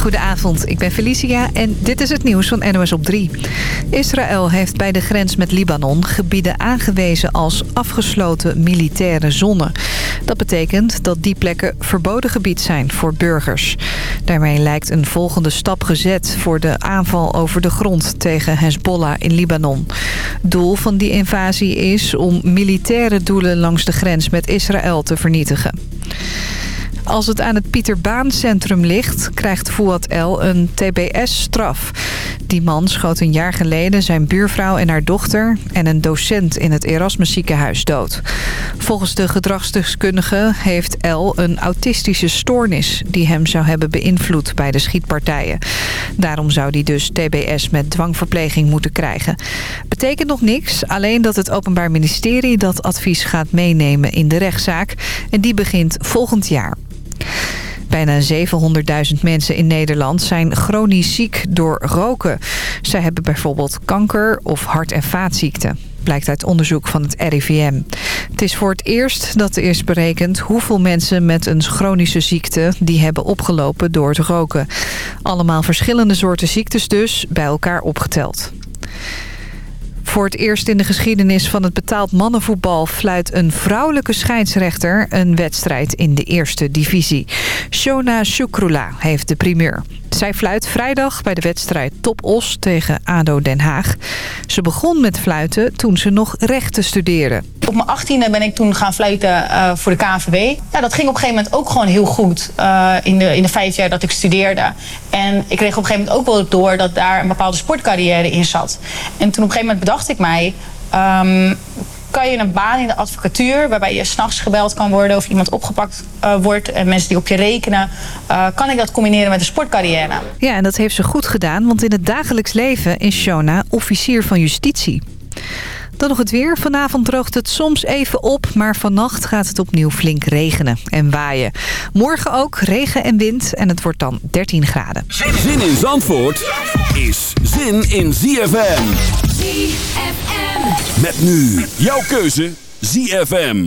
Goedenavond, ik ben Felicia en dit is het nieuws van NOS op 3. Israël heeft bij de grens met Libanon gebieden aangewezen als afgesloten militaire zone. Dat betekent dat die plekken verboden gebied zijn voor burgers. Daarmee lijkt een volgende stap gezet voor de aanval over de grond tegen Hezbollah in Libanon. Doel van die invasie is om militaire doelen langs de grens met Israël te vernietigen. Als het aan het Pieter Centrum ligt, krijgt Fouad El een TBS-straf. Die man schoot een jaar geleden zijn buurvrouw en haar dochter... en een docent in het Erasmus ziekenhuis dood. Volgens de gedragsdeskundige heeft El een autistische stoornis... die hem zou hebben beïnvloed bij de schietpartijen. Daarom zou hij dus TBS met dwangverpleging moeten krijgen. Betekent nog niks, alleen dat het Openbaar Ministerie dat advies gaat meenemen in de rechtszaak. En die begint volgend jaar. Bijna 700.000 mensen in Nederland zijn chronisch ziek door roken. Zij hebben bijvoorbeeld kanker of hart- en vaatziekten. Blijkt uit onderzoek van het RIVM. Het is voor het eerst dat er is berekend hoeveel mensen met een chronische ziekte die hebben opgelopen door het roken. Allemaal verschillende soorten ziektes dus, bij elkaar opgeteld. Voor het eerst in de geschiedenis van het betaald mannenvoetbal... fluit een vrouwelijke scheidsrechter een wedstrijd in de eerste divisie. Shona Shukrula heeft de primeur. Zij fluit vrijdag bij de wedstrijd Top Os tegen ADO Den Haag. Ze begon met fluiten toen ze nog rechten studeerde. Op mijn achttiende ben ik toen gaan fluiten uh, voor de KNVB. Ja, dat ging op een gegeven moment ook gewoon heel goed uh, in, de, in de vijf jaar dat ik studeerde. En ik kreeg op een gegeven moment ook wel door dat daar een bepaalde sportcarrière in zat. En toen op een gegeven moment bedacht ik mij... Um, kan je een baan in de advocatuur... waarbij je s'nachts gebeld kan worden of iemand opgepakt uh, wordt... en mensen die op je rekenen... Uh, kan ik dat combineren met een sportcarrière. Ja, en dat heeft ze goed gedaan... want in het dagelijks leven is Shona officier van justitie. Dan nog het weer. Vanavond droogt het soms even op, maar vannacht gaat het opnieuw flink regenen en waaien. Morgen ook regen en wind en het wordt dan 13 graden. Zin in Zandvoort is zin in ZFM. ZFM. Met nu jouw keuze ZFM.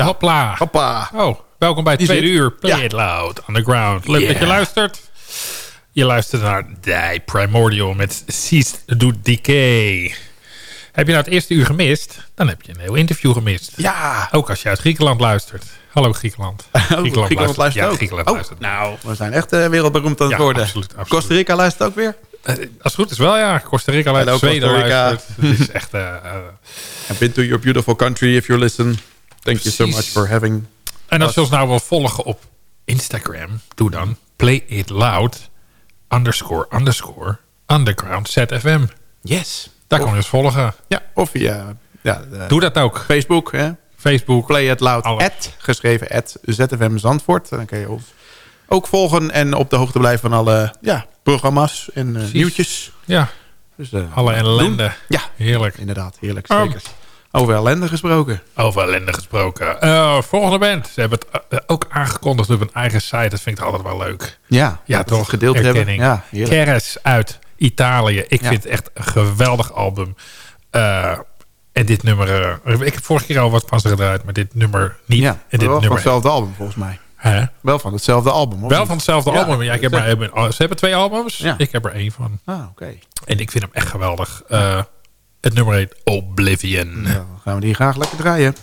Ja. Hopla. Hoppa. Oh, welkom bij het tweede zit. uur. Play Ja. it loud, underground. Leuk dat je Yeah. luistert. Je luistert naar Die Primordial met Ceased to Decay. Heb je nou het eerste uur gemist? Dan heb je een heel interview gemist. Ja. Ook als je uit Griekenland luistert. Hallo Griekenland. Griekenland, luistert ja, ook. Griekenland oh, luistert. nou, we zijn echt eh, wereldberoemd aan het Ja, worden. absoluut, absoluut. Costa Rica luistert ook weer. Eh, als het goed is wel, ja. Costa Rica Hello, luistert, Zweden Costa Rica. luistert. Het is echt... eh, eh, I've been to your beautiful country if you listen. Thank you so much for having... En als je ons nou wil volgen op Instagram, doe dan play it loud underscore underscore underground ZFM. Yes. Daar kan je ons volgen. Ja, of via ja, de Doe dat ook. Facebook. Hè? Facebook. Play it loud. At, geschreven at ZFM Zandvoort. Dan kan je ons ook volgen en op de hoogte blijven van alle ja, programma's en eh, nieuwtjes. Ja, Dus, eh, alle ellende. doen. Ja, Heerlijk. inderdaad. Heerlijk. Oh. Zeker. Over ellende gesproken. Over ellende gesproken. Eh, volgende band. Ze hebben het eh, ook aangekondigd op een eigen site. Dat vind ik altijd wel leuk. Ja, Ja, toch? gedeeld hebben. Ja. Keres uit Italië. Ik Ja. vind het echt een geweldig album. Eh, en dit nummer... ik heb vorige keer al wat van ze gedraaid, maar dit nummer niet. Ja, en wel dit van nummer... hetzelfde album volgens mij. Hè? Wel van hetzelfde album. Wel niet? van hetzelfde Ja, album. Ja, ik heb maar, ze hebben twee albums. Ja. Ik heb er één van. Ah, oké. En ik vind hem echt geweldig. Eh, het nummer heet Oblivion. Nou, gaan we die graag lekker draaien.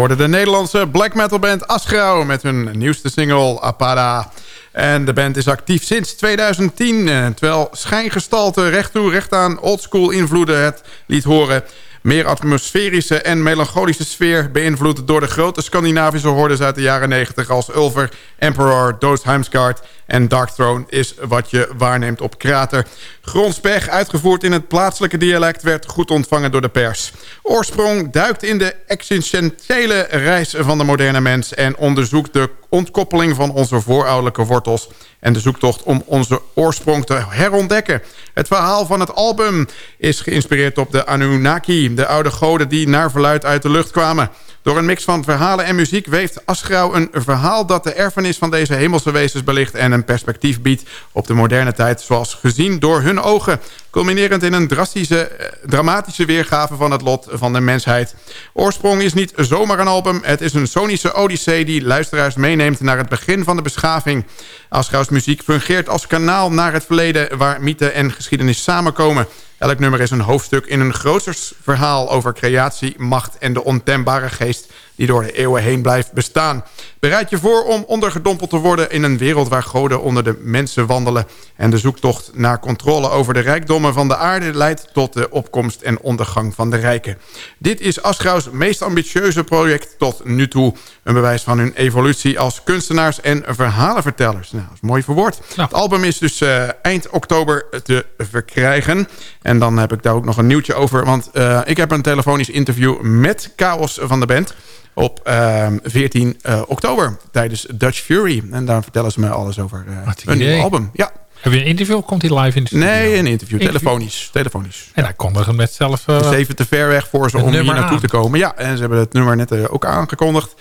Hoorde de Nederlandse black metal band Asgrau... met hun nieuwste single Apada. En de band is actief sinds 2010. terwijl schijngestalte recht toe recht aan oldschool invloeden het liet horen meer atmosferische en melancholische sfeer... beïnvloed door de grote Scandinavische hordes uit de jaren 90... als Ulver, Emperor, Doosheimsguard en Darkthrone... is wat je waarneemt op Krater. Gronspech, uitgevoerd in het plaatselijke dialect... werd goed ontvangen door de pers. Oorsprong duikt in de existentiële reis van de moderne mens... en onderzoekt de ontkoppeling van onze voorouderlijke wortels... en de zoektocht om onze oorsprong te herontdekken. Het verhaal van het album is geïnspireerd op de Anunnaki... de oude goden die naar verluid uit de lucht kwamen. Door een mix van verhalen en muziek weeft Asgrauw een verhaal... dat de erfenis van deze hemelse wezens belicht... en een perspectief biedt op de moderne tijd... zoals gezien door hun ogen culminerend in een drastische, eh, dramatische weergave van het lot van de mensheid. Oorsprong is niet zomaar een album, het is een sonische odyssee die luisteraars meeneemt naar het begin van de beschaving. Asgrauws muziek fungeert als kanaal naar het verleden waar mythe en geschiedenis samenkomen. Elk nummer is een hoofdstuk in een groter verhaal over creatie, macht en de ontembare geest die door de eeuwen heen blijft bestaan. Bereid je voor om ondergedompeld te worden in een wereld waar goden onder de mensen wandelen... en de zoektocht naar controle over de rijkdommen van de aarde... leidt tot de opkomst en ondergang van de rijken. Dit is Asgrauws meest ambitieuze project tot nu toe. Een bewijs van hun evolutie als kunstenaars en verhalenvertellers. Nou, dat is mooi verwoord. Het album is dus uh, eind oktober te verkrijgen. En dan heb ik daar ook nog een nieuwtje over. Want uh, ik heb een telefonisch interview met Chaos van de band op uh, 14 uh, oktober tijdens Dutch Fury. En daar vertellen ze me alles over uh, een nieuw album. Ja. Heb je een interview of komt hij live in de studio? Nee, een interview. Telefonisch. telefonisch. En hij kondigt hem net zelf... Uh, het is even te ver weg voor ze om hier naartoe aan. te komen. Ja, en ze hebben het nummer net uh, ook aangekondigd.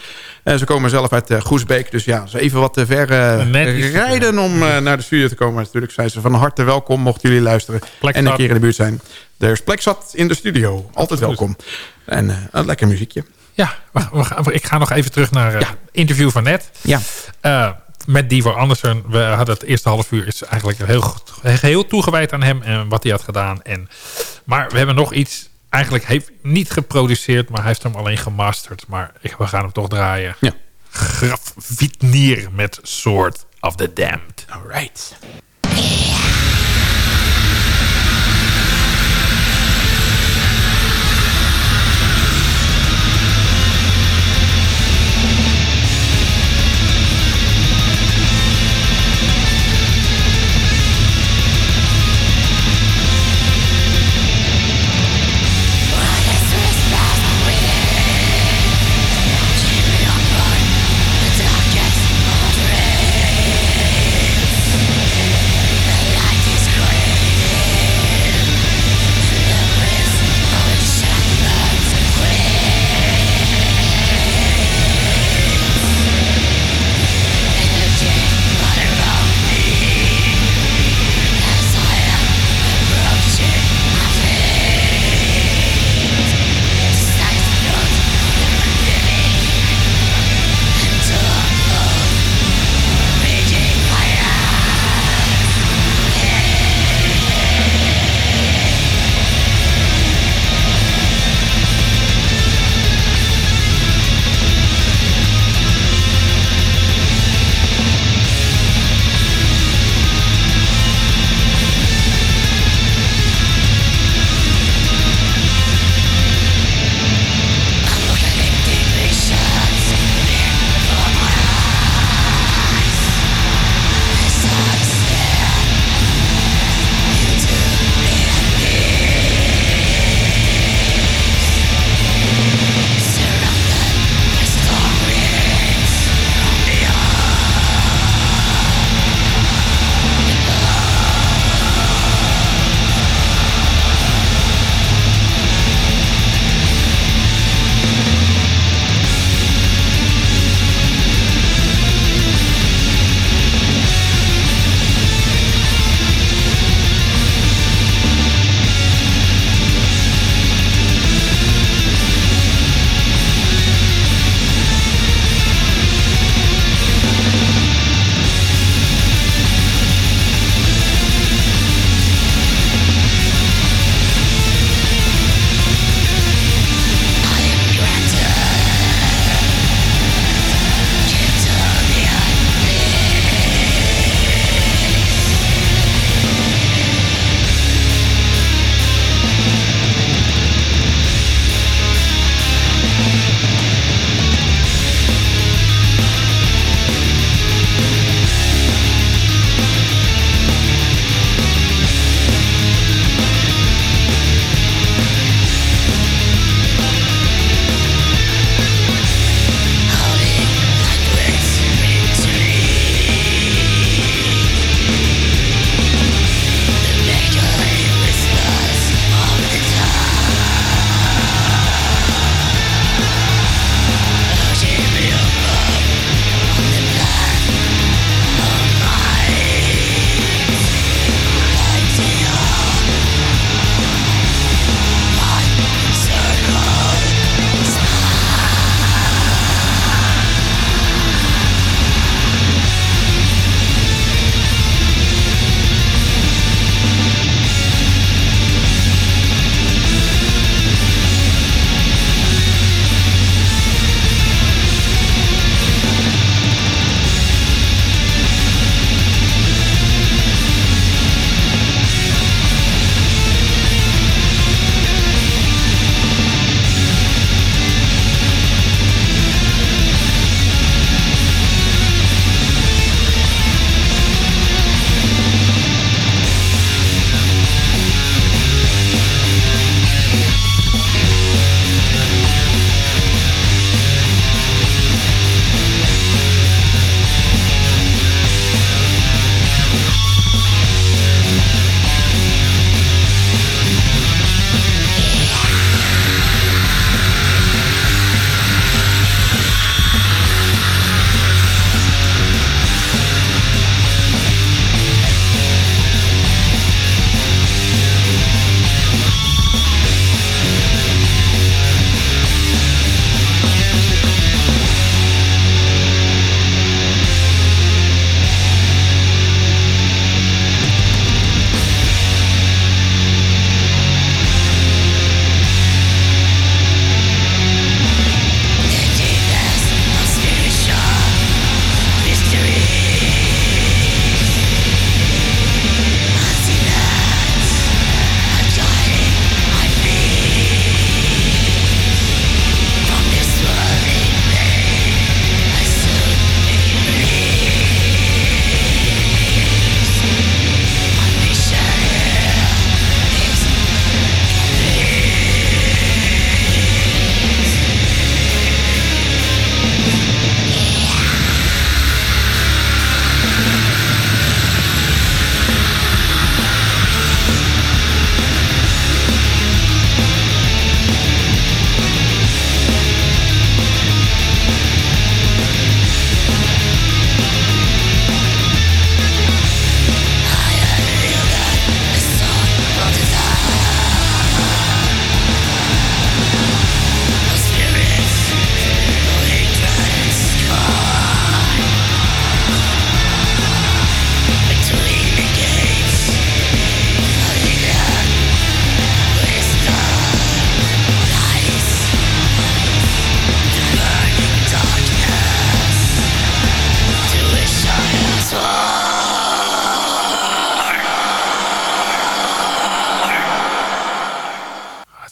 En ze komen zelf uit uh, Goesbeek. Dus ja, ze even wat te ver rijden om naar de studio te komen. Natuurlijk zijn ze van harte welkom, mochten jullie luisteren. En een keer in de buurt zijn. Er is plek zat in de studio. Altijd welkom. En een lekker muziekje. Ja, we ik ga nog even terug naar het ja. interview van net. Ja. Uh, met Divo Andersen. We hadden het eerste half uur is eigenlijk heel, heel toegewijd aan hem en wat hij had gedaan. En, maar we hebben nog iets, eigenlijk heeft niet geproduceerd, maar hij heeft hem alleen gemasterd. Maar we gaan hem toch draaien. Ja. Graf Vitnier met Sword of the Damned. Alright. Hartstikke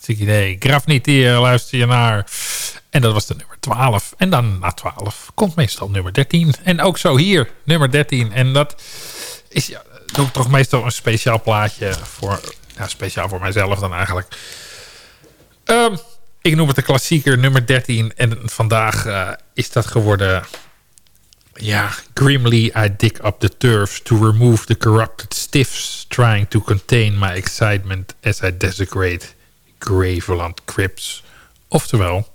idee. Gravnitier luister je naar. En dat was de nummer 12. En dan na 12 komt meestal nummer 13. En ook zo hier, nummer 13. En dat is ja, doe ik toch meestal een speciaal plaatje voor... Speciaal voor mijzelf dan eigenlijk. Ehm, ik noem het de klassieker nummer 13. En vandaag eh, is dat geworden... Ja, grimly I dig up the turfs to remove the corrupted stiffs... trying to contain my excitement as I desecrate Graveland Crypts. Oftewel,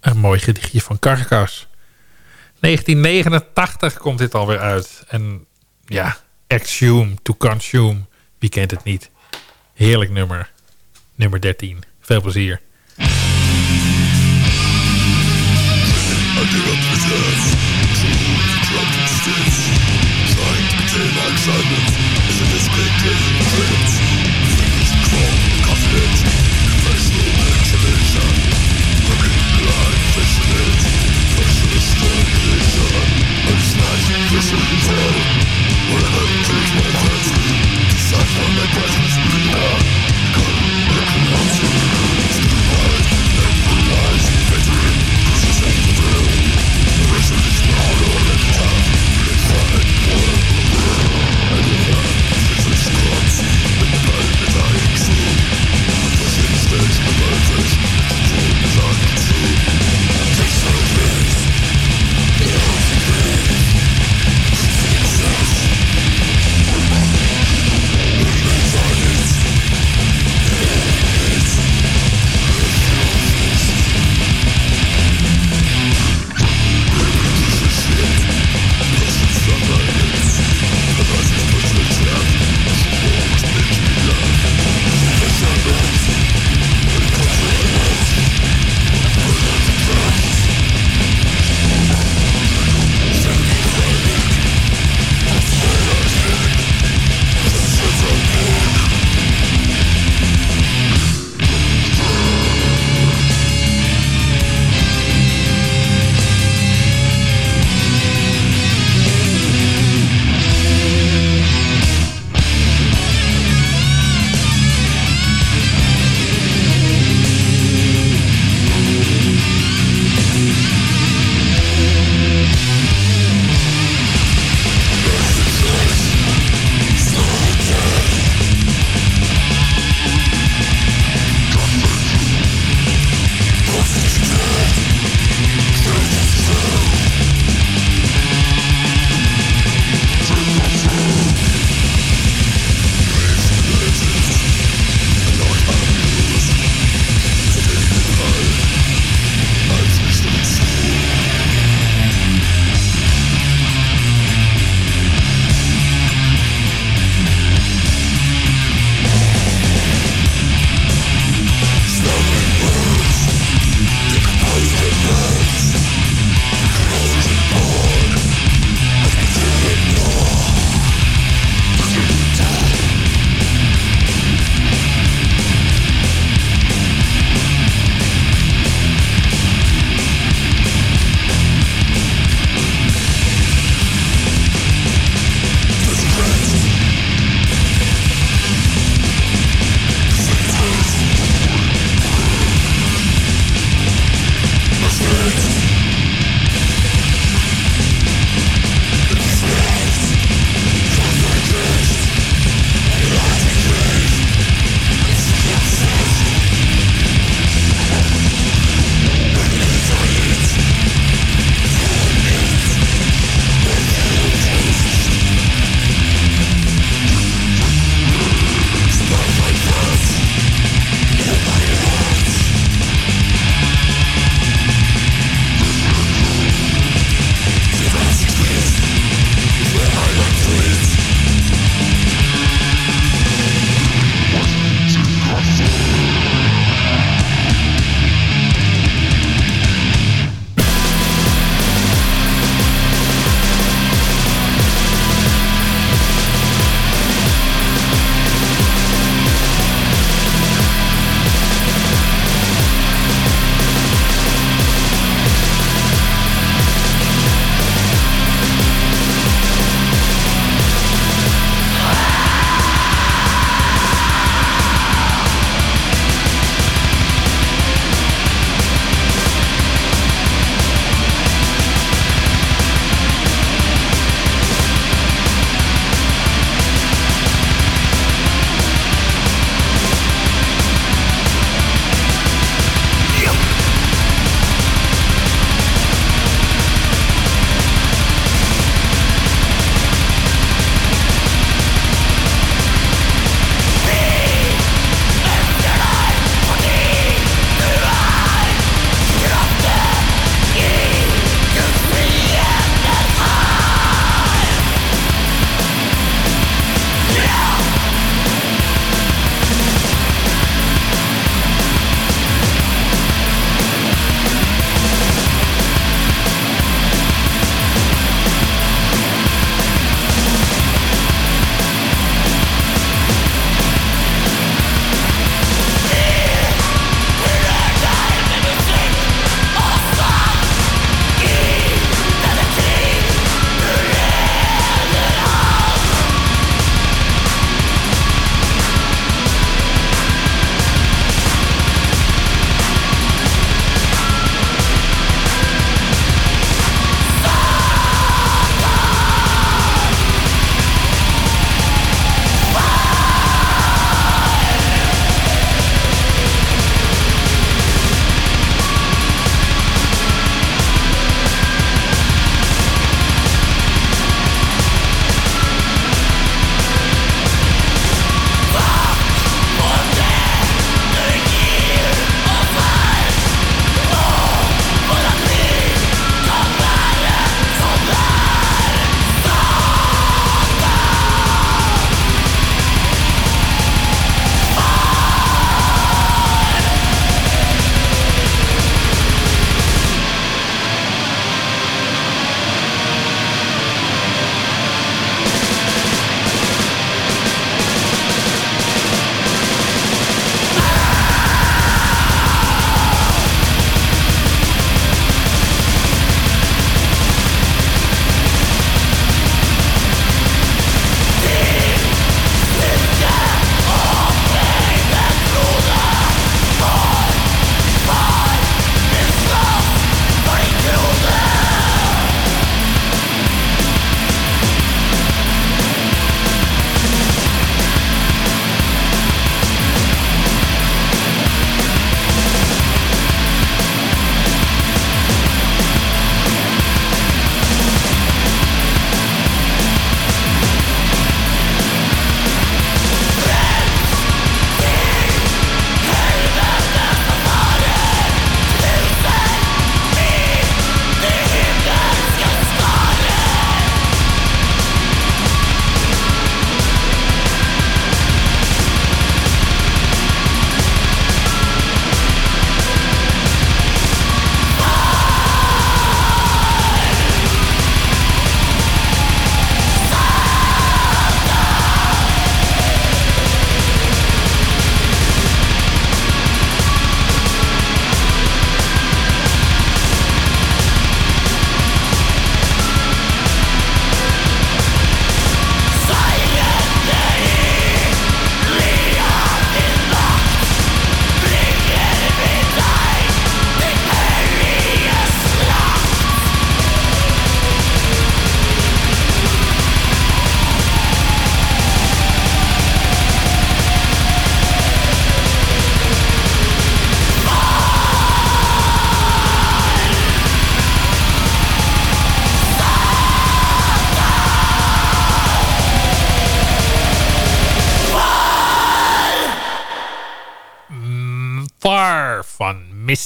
een mooi gedichtje van Carcass. 1989 komt dit alweer uit. En ja, exhume to consume. Wie kent het niet? Heerlijk nummer. Nummer 13. Veel plezier. Cause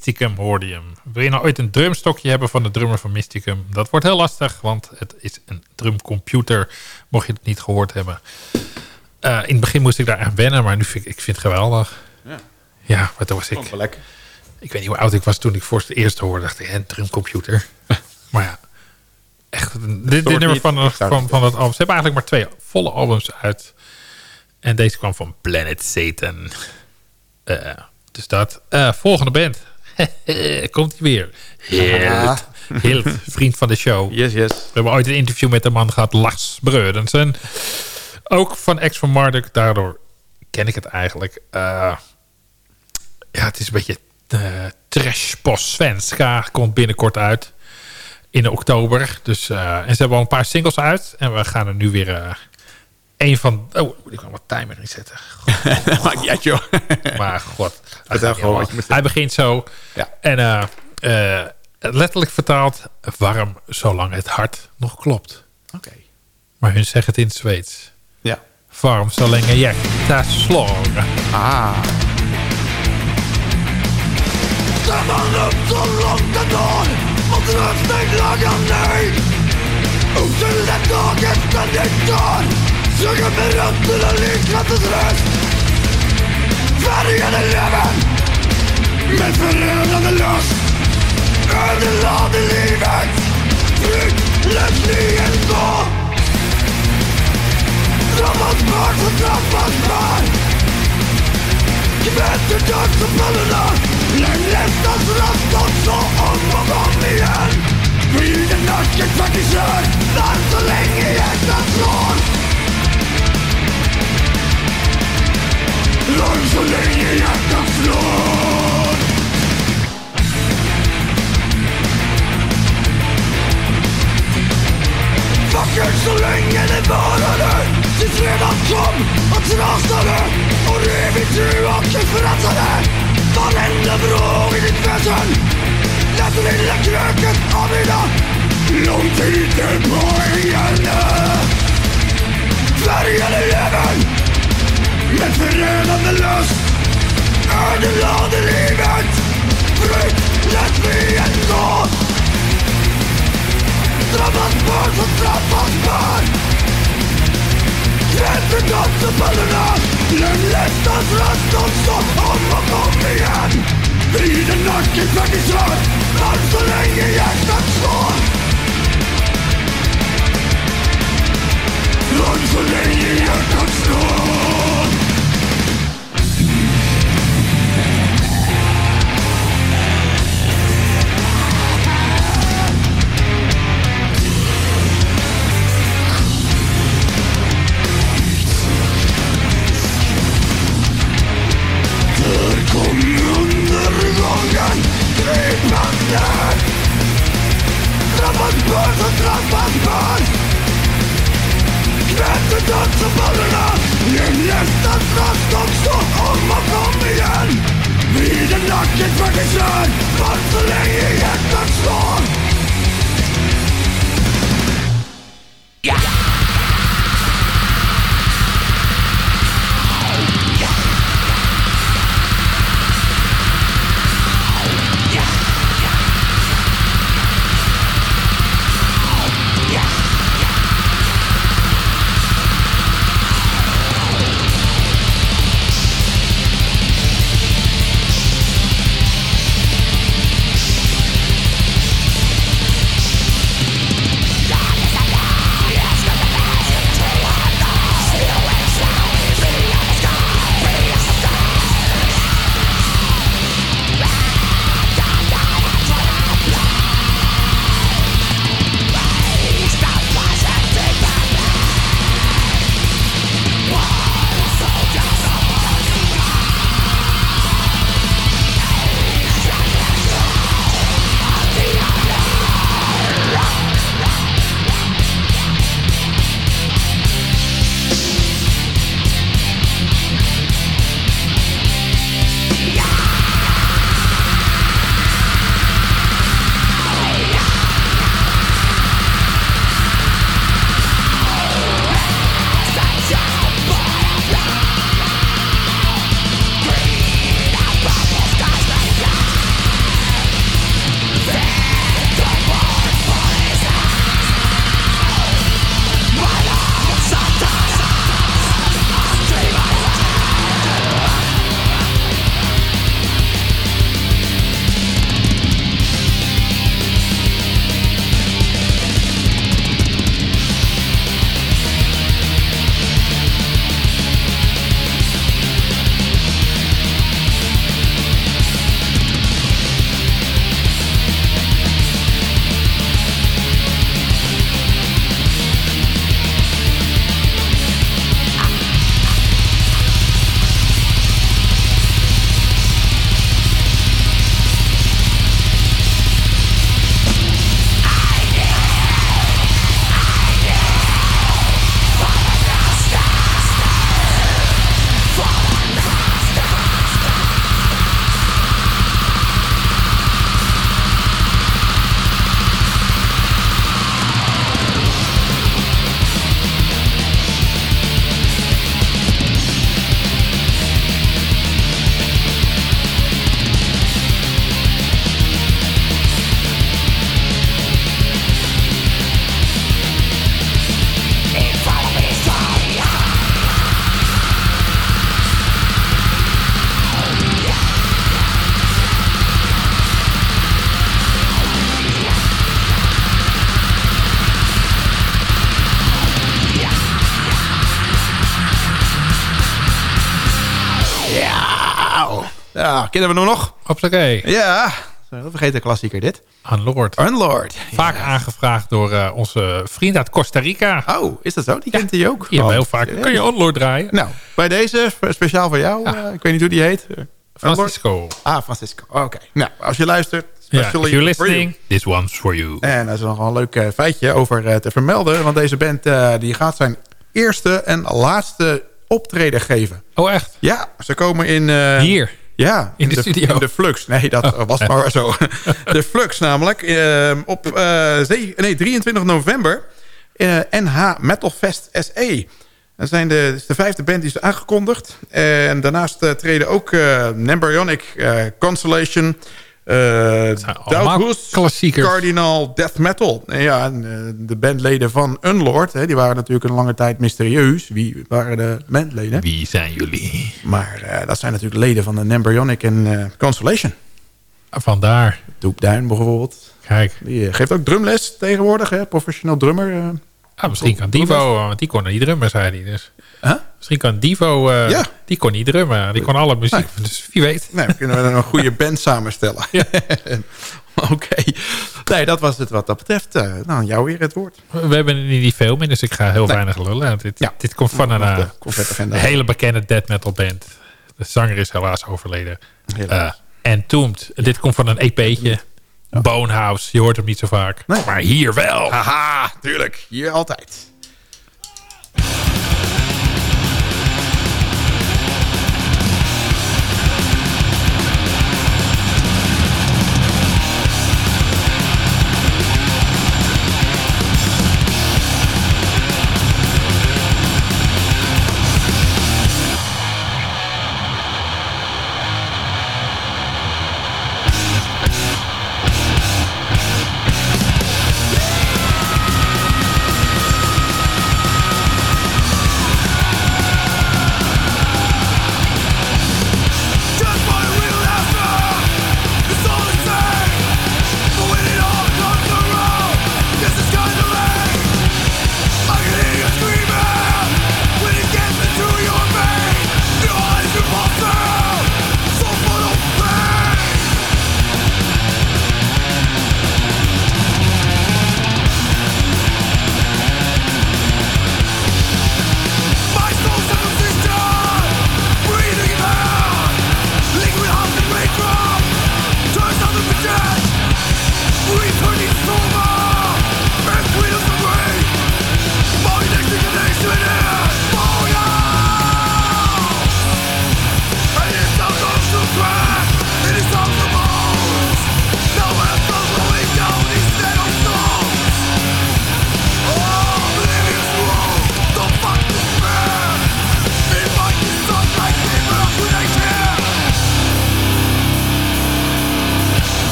Mysticum hoorde je hem. Wil je nou ooit een drumstokje hebben van de drummer van Mysticum? Dat wordt heel lastig, want het is een drumcomputer. Mocht je het niet gehoord hebben. Uh, in het begin moest ik daar aan wennen, maar nu vind ik, ik vind het geweldig. Ja. Ja, maar toen was ik... wel lekker. Ik weet niet hoe oud ik was toen ik voor het eerst hoorde. dacht ik, een drumcomputer. maar ja, echt. Dit, dit nummer van, van, van dat album. Ze hebben eigenlijk maar twee volle albums uit. En deze kwam van Planet Satan. Eh, dus dat. Eh, volgende band. Komt hij weer. Hilt. Hilt, vriend van de show. Yes, yes. We hebben ooit een interview met de man gehad, Lars Breudensen. Ook van Ex van Marduk, daardoor ken ik het eigenlijk. Eh, ja, het is een beetje uh, trash post Svenska. Komt binnenkort uit in oktober. Dus, uh, en ze hebben al een paar singles uit. En we gaan er nu weer een van... Oh, moet ik wel wat timer inzetten. Maakt niet uit, joh. maar god. Je Hij begint zo. Ja. En uh, letterlijk vertaald... Warm zolang het hart nog klopt. Oké. Maar hun zeggen het in het Zweeds. Ja. Warm zolang. Ah. Man upp så långt mot nej Otur den dagen ständigt dör Suger med rötterna likt vattenträsk Färgade levern med förödande lust. Ödelade livet. Flykt, lösningen då. Drabbas barn så drabbas barn Kvätt ur dödsfallerna Lägg nästan rast också om och om igen. Blir det norska kvartisör Varmt så länge hjärtat slår? Varm så länge hjärtat slår Vacker så länge det varade Tills fredag kom och trasade. Och rev itu och förrassade Varenda vrå i ditt väsen? Lät det lilla kröket avlida Lång tid på igen Färgade levern Det förödande lust. Ödelade livet. Bryt, lät vi ändå Drabbas barn som straffas barn. Gräser gott och böllorna Glöm lättans röst också om och om igen. I den nacken faktiskt rör Allt så länge hjärtat slår Run for the year, come Om undergången krypande Drabbas barn som drabbas barn Kvävde dödsymbolerna I nästa slask också om och om igen Vid en nackens vacker kön Fanns så länge hjärtat slår kennen we hem nog? Hoppakee. Ja. Vergeet de klassieker dit. Unlord. Unlord. Vaak aangevraagd door eh, onze vriend uit Costa Rica. Oh, is dat zo? Die kent hij ook? Oh, heel vaak. Kun je Unlord draaien? Nou, bij deze, speciaal voor jou. eh, ik weet niet hoe die heet. Eh, Unlord? Francisco. Ah, Francisco. Oké. Nou, als je luistert, Ja, if you're listening, this one's for you. En dat is nog wel een leuk feitje over te vermelden. Want deze band die gaat zijn eerste en laatste optreden geven. Oh, echt? Ja, ze komen in... Hier. Ja, In de studio. In de Flux. Nee, dat was maar zo. De Flux namelijk. eh, op eh, nee, 23 november. eh, NH Metal Fest SE. Dat zijn de, dat is de vijfde band die is aangekondigd. En daarnaast treden ook Nembryonic, Constellation... eh Doubthoos, klassiekers. Cardinal Death Metal. En ja, en, eh, de bandleden van Unlord... Hè, die waren natuurlijk een lange tijd mysterieus. Wie waren de bandleden? Wie zijn jullie? Maar eh, dat zijn natuurlijk leden van de Nembryonic en Constellation. Vandaar. Doep Duin bijvoorbeeld. Kijk. Die geeft ook drumles tegenwoordig, hè? professioneel drummer. Ah, misschien kan Divo, want die kon niet drummen, zei hij. Dus. Huh? Misschien kan Divo, eh, Ja. die kon niet drummen. Die kon alle muziek. Nee. Dus wie weet. Nee, dan kunnen we een goede band samenstellen. Oké. Nee, dat was het wat dat betreft. Eh, nou, jou weer het woord. We hebben niet die film in, dus ik ga heel weinig lullen. Dit, Ja. dit komt van een de eh, hele bekende death metal band. De zanger is helaas overleden. Helaas. Eh, Entombed. Dit komt van een EP'tje. Bonehouse. Je hoort hem niet zo vaak. Nee. Maar hier wel. Haha, tuurlijk. Hier altijd.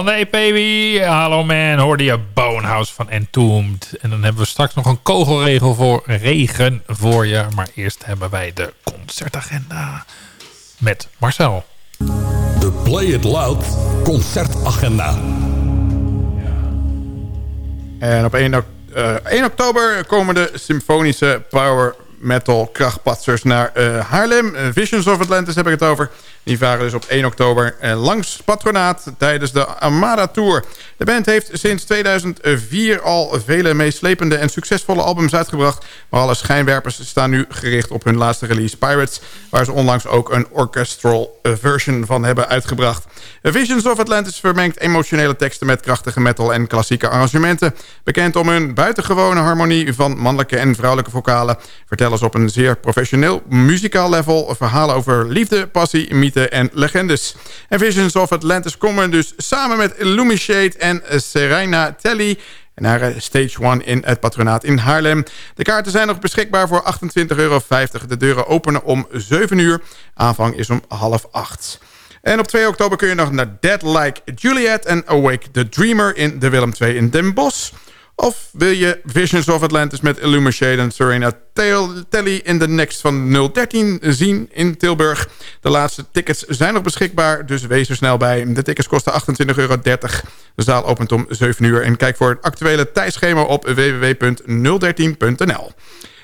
Van de EP wie Hallo Man hoorde je Bonehouse van Entombed. En dan hebben we straks nog een kogelregel voor regen voor je. Maar eerst hebben wij de concertagenda met Marcel. De Play It Loud concertagenda. En op 1, ok- eh, 1 oktober komen de symfonische power metal krachtpatsers naar eh, Haarlem. Visions of Atlantis heb ik het over. Die varen dus op 1 oktober eh, langs Patronaat tijdens de Armada Tour. De band heeft sinds 2004 al vele meeslepende en succesvolle albums uitgebracht. Maar alle schijnwerpers staan nu gericht op hun laatste release Pirates... waar ze onlangs ook een orchestral eh, version van hebben uitgebracht. Visions of Atlantis vermengt emotionele teksten met krachtige metal en klassieke arrangementen. Bekend om hun buitengewone harmonie van mannelijke en vrouwelijke vocalen... vertellen ze op een zeer professioneel muzikaal level... verhalen over liefde, passie, en legendes. En Visions of Atlantis komen dus samen met Illumishade en Serena Telly naar eh, Stage 1 in het patronaat in Haarlem. De kaarten zijn nog beschikbaar voor 28,50 euro. De deuren openen om 7 uur. Aanvang is om half 8. En op 2 oktober kun je nog naar Dead Like Juliet en Awake the Dreamer in de Willem 2 in Den Bosch. Of wil je Visions of Atlantis met Illumination en Serena Tel- Telly in de Next van 013 zien in Tilburg? De laatste tickets zijn nog beschikbaar, dus wees er snel bij. De tickets kosten 28,30 euro. De zaal opent om 7 uur. En kijk voor het actuele tijdschema op www.013.nl.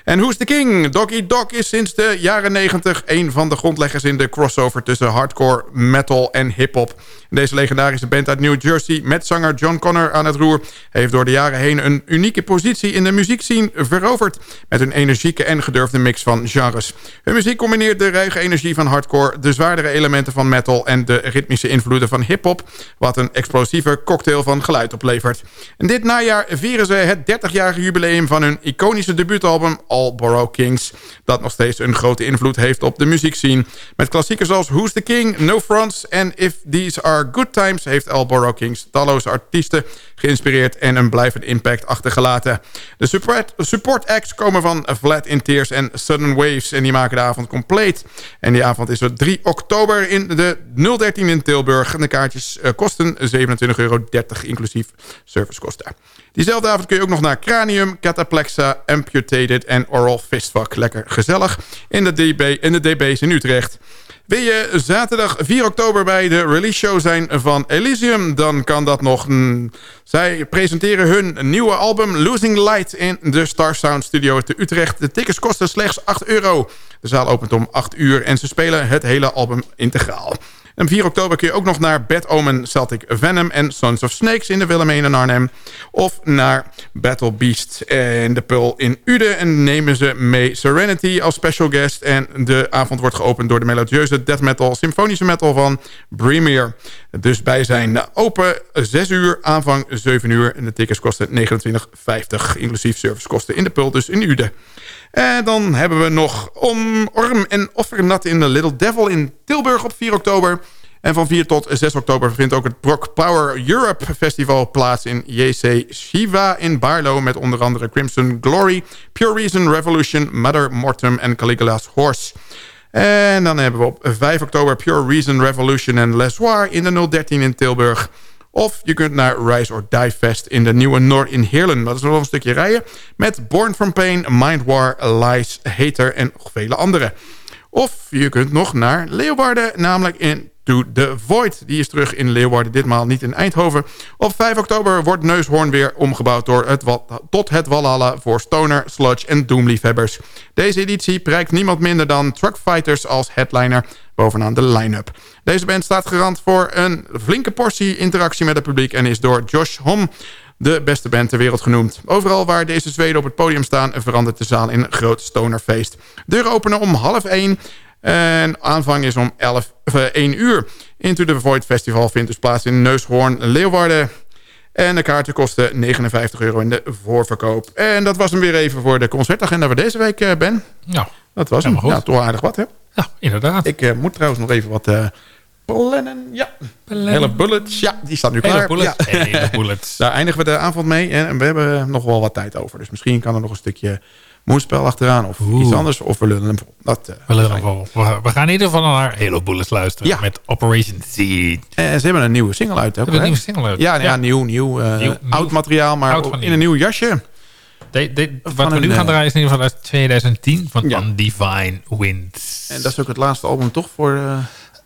En Who's the King? Doggy Dog is sinds de jaren 90 een van de grondleggers in de crossover tussen hardcore, metal en hip-hop. Deze legendarische band uit New Jersey met zanger John Connor aan het roer heeft door de jaren heen een unieke positie in de muziekscene veroverd met een energieke en gedurfde mix van genres. Hun muziek combineert de ruige energie van hardcore, de zwaardere elementen van metal en de ritmische invloeden van hip-hop, wat een explosieve cocktail van geluid oplevert. En dit najaar vieren ze het 30-jarige jubileum van hun iconische debuutalbum All Borough Kings, dat nog steeds een grote invloed heeft op de muziekscene. Met klassiekers als Who's the King, No Fronts en If These Are Good Times heeft Borough Kings talloze artiesten geïnspireerd en een blijvende impact achtergelaten. De support, acts komen van Flat in Tears en Sudden Waves en die maken de avond compleet. En die avond is op 3 oktober in de 013 in Tilburg. De kaartjes eh, kosten 27,30 euro inclusief servicekosten. Diezelfde avond kun je ook nog naar Cranium, Cataplexa, Amputated en Oral Fistfuck. Lekker gezellig in de, DB, in de DB's in Utrecht. Wil je zaterdag 4 oktober bij de release show zijn van Elysium... dan kan dat nog. Zij presenteren hun nieuwe album Losing Light... in de Star Sound Studio te Utrecht. De tickets kosten slechts 8 euro. De zaal opent om 8 uur en ze spelen het hele album integraal. En 4 oktober kun je ook nog naar Bad Omen, Celtic Venom en Sons of Snakes in de Willemijn in Arnhem. Of naar Battle Beast en de Pearl in Uden. En nemen ze mee Serenity als special guest. En de avond wordt geopend door de melodieuze death metal, symfonische metal van Bremer. Dus bij zijn open 6 uur, aanvang 7 uur. En de tickets kosten 29,50 inclusief servicekosten in de Pearl, dus in Uden. En dan hebben we nog Om, Orm en Offernat in de Little Devil in Tilburg op 4 oktober. En van 4 tot 6 oktober vindt ook het Brock Power Europe Festival plaats in JC Shiva in Barlo... met onder andere Crimson Glory, Pure Reason Revolution, Mother Mortem en Caligula's Horse. En dan hebben we op 5 oktober Pure Reason Revolution en Lesoir in de 013 in Tilburg... Of je kunt naar Rise or Die Fest in de Nieuwe Noord in Heerlen. Dat is nog een stukje rijden. Met Born From Pain, Mind War, Lies, Hater en nog vele andere. Of je kunt nog naar Leeuwarden, namelijk in To The Void. Die is terug in Leeuwarden, ditmaal niet in Eindhoven. Op 5 oktober wordt Neushoorn weer omgebouwd door het tot het Walhalla voor stoner, sludge en doomliefhebbers. Deze editie prijkt niemand minder dan Truckfighters als headliner bovenaan de line-up. Deze band staat garant voor een flinke portie interactie met het publiek... en is door Josh Hom de beste band ter wereld genoemd. Overal waar deze Zweden op het podium staan... verandert de zaal in een groot stonerfeest. Deuren openen om half 1 en aanvang is om 11, eh, 1 uur. Into the Void Festival vindt dus plaats in Neushoorn, Leeuwarden... En de kaarten kosten 59 euro in de voorverkoop. En dat was hem weer even voor de concertagenda voor deze week, eh, Ben. Nou, Dat was hem. Helemaal Ja, goed. toch aardig wat, hè? ja, inderdaad. Ik eh, moet trouwens nog even wat eh, plannen. Ja, hele bullets. Ja, die staat nu Hele klaar. bullets. Ja. Hele bullets. Daar eindigen we de avond mee. En we hebben nog wel wat tijd over. Dus misschien kan er nog een stukje moedspel achteraan of Oeh. iets anders. Of we lullen hem vol. Dat, eh, We, lullen hem vol. we, we gaan in ieder geval naar Halo Bullets luisteren. Ja. Met Operation Seed. En ze hebben een nieuwe single uit. Ook, Hebben een nieuwe single uit? Ja, ja. Ja. nieuw, nieuw, eh, Nieuw, oud materiaal, maar Oud in een nieuw jasje. De, de, wat Van we nu een, gaan eh, draaien is in ieder geval uit 2010 van Ja. Undivine Winds. En dat is ook het laatste album toch voor... eh,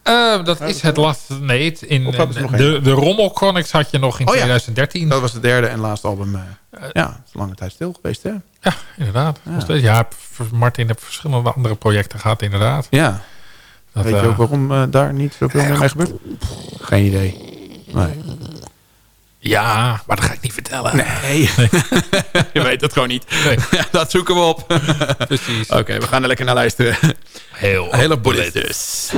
Eh, dat is het laatste. Nee, het in, nog de, de Rommel Chronics had je nog in Oh ja. 2013. dat was het derde en laatste album. eh, ja, het is lange tijd stil geweest, hè? Ja, inderdaad. Ja, v- Martin heeft verschillende andere projecten gehad, inderdaad. Ja. Dat, Weet je eh, ook waarom eh, daar niet zoveel meer mee gebeurt? Geen idee. Nee. Ja, maar dat ga ik niet vertellen. Nee. Je weet het gewoon niet. Nee. Ja, dat zoeken we op. Precies. Oké, we gaan er lekker naar luisteren. Heel Hele bullet dus.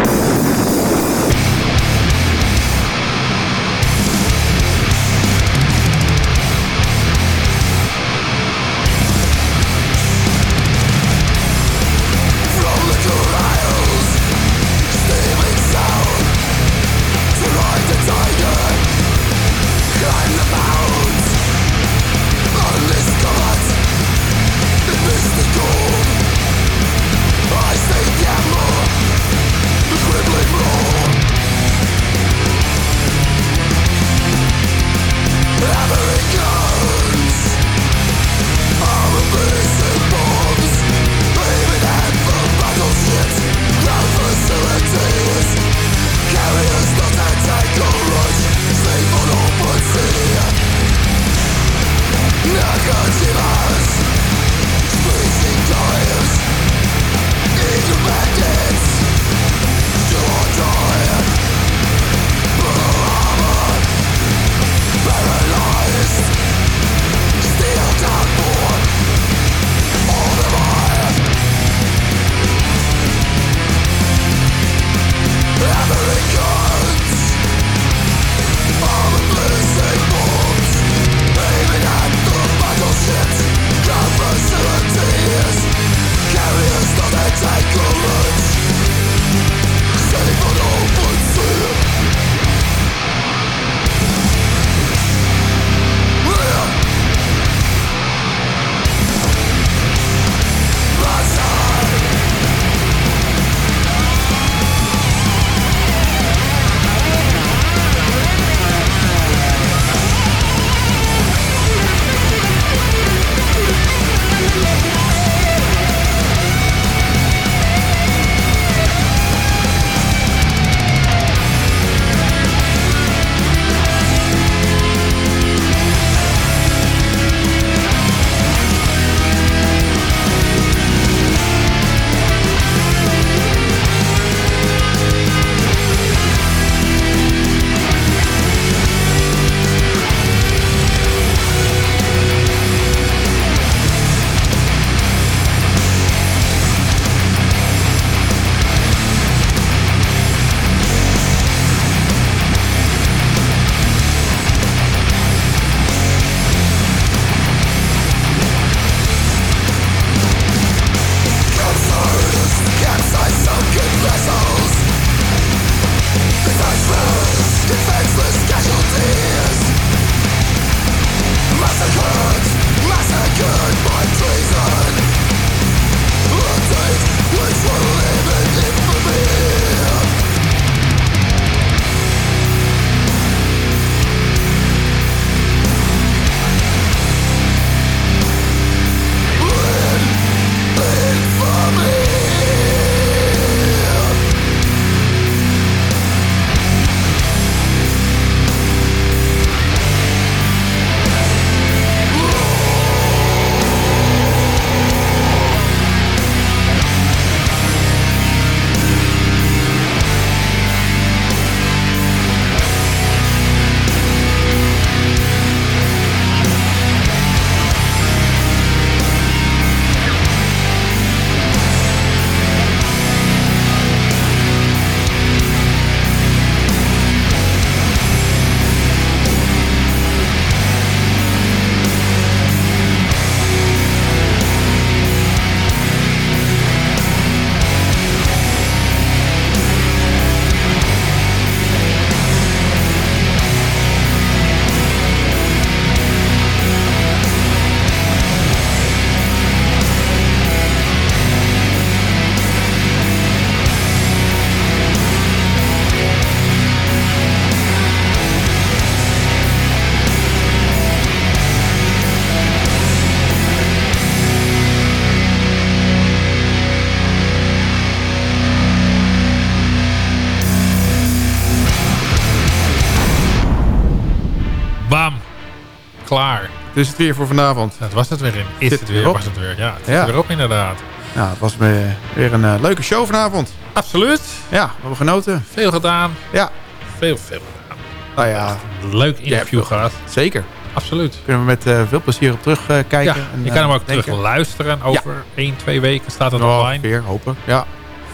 Dus het weer voor vanavond. Dat was het weer in. Is Zit het er weer, op? was het weer. Ja, het Ja. weer op inderdaad. Nou, het was weer weer een eh, leuke show vanavond. Absoluut. Ja, we hebben genoten. Veel gedaan. Ja, Veel, veel gedaan. nou ja, Leuk interview gehad. zeker. Absoluut. Kunnen we met eh, veel plezier op terugkijken. Ja, en, je eh, kan hem ook denken. terug luisteren. Over 1, 2 weken staat het Oh, online. Weer, hopen. Ja.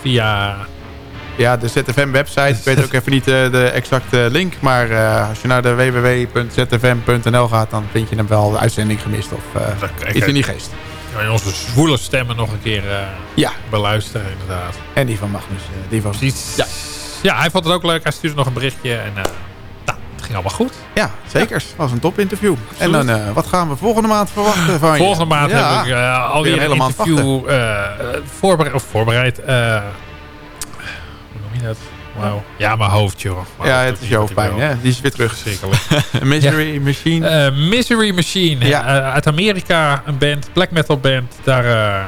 Via... ja, de ZFM-website. Ik weet ook even niet eh, de exacte link. Maar eh, als je naar de www.zfm.nl gaat... dan vind je hem wel de uitzending gemist. Of is hij ik- niet geest. kan je onze zwoele stemmen nog een keer eh, Ja, beluisteren inderdaad. en die van Magnus. die van... Precies. Ja. Ja. hij vond het ook leuk. Hij stuurde nog een berichtje. En nou, het ging allemaal goed. Ja, zeker. Het was een topinterview. En Absoluut. dan, wat gaan we volgende maand verwachten van je? Volgende maand Ja. heb ik hele maand interview voorbereid. Of voorbereid. Je dat? Wauw. Ja, mijn hoofd, joh. Ja, het is je hoofdpijn, hè? Die is weer terug. Misery Machine. Eh, Misery Machine. Ja. eh, uit Amerika. Een band. Black metal band. Daar eh,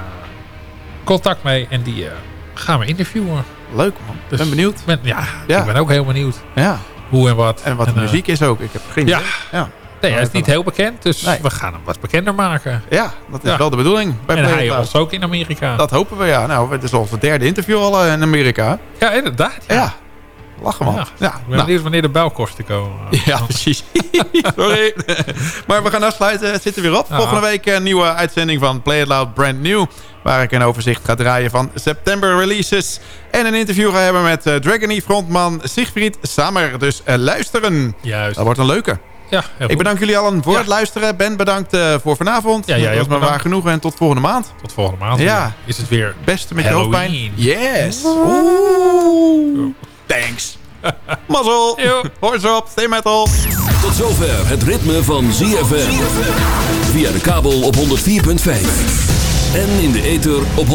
contact mee. En die gaan we interviewen. Leuk, man. Dus- ben benieuwd. Ben, ja, Ja. ik ben ook heel benieuwd. Ja. Hoe en wat. En wat de muziek is ook. Ik heb geen ja. idee. Ja. Nee, hij is niet heel bekend. Dus Nee. we gaan hem wat bekender maken. ja, dat is Ja. wel de bedoeling. Bij en hij ons ook in Amerika. Dat hopen we, ja. Nou, het is onze derde interview al eh, in Amerika. Ja, inderdaad. Ja. Ja. Lachen, man. Ja. Ja, Ik ben nou. benieuwd wanneer de belkosten komen. Ja, precies. Sorry. maar we gaan afsluiten. Het zit er weer op. Volgende week een nieuwe uitzending van Play It Loud Brand New. Waar ik een overzicht ga draaien van september releases. En een interview ga hebben met eh, Dragony frontman Siegfried Samer. Dus eh, luisteren. Juist. Dat wordt een leuke. Ja, Ik bedank jullie allen voor Ja. het luisteren. Ben bedankt eh, voor vanavond. Ja, jij dat was maar waar. En tot volgende maand. Tot volgende maand. Ja. weer. Is het weer Beste met je hoofdpijn. Yes. Oeh. Thanks. Mazzel. Horse op. Stay metal. Tot zover het ritme van ZFM. Via de kabel op 104.5. En in de ether op 106.9.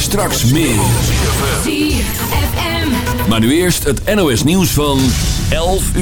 Straks meer. Maar nu eerst het NOS nieuws van 11 uur.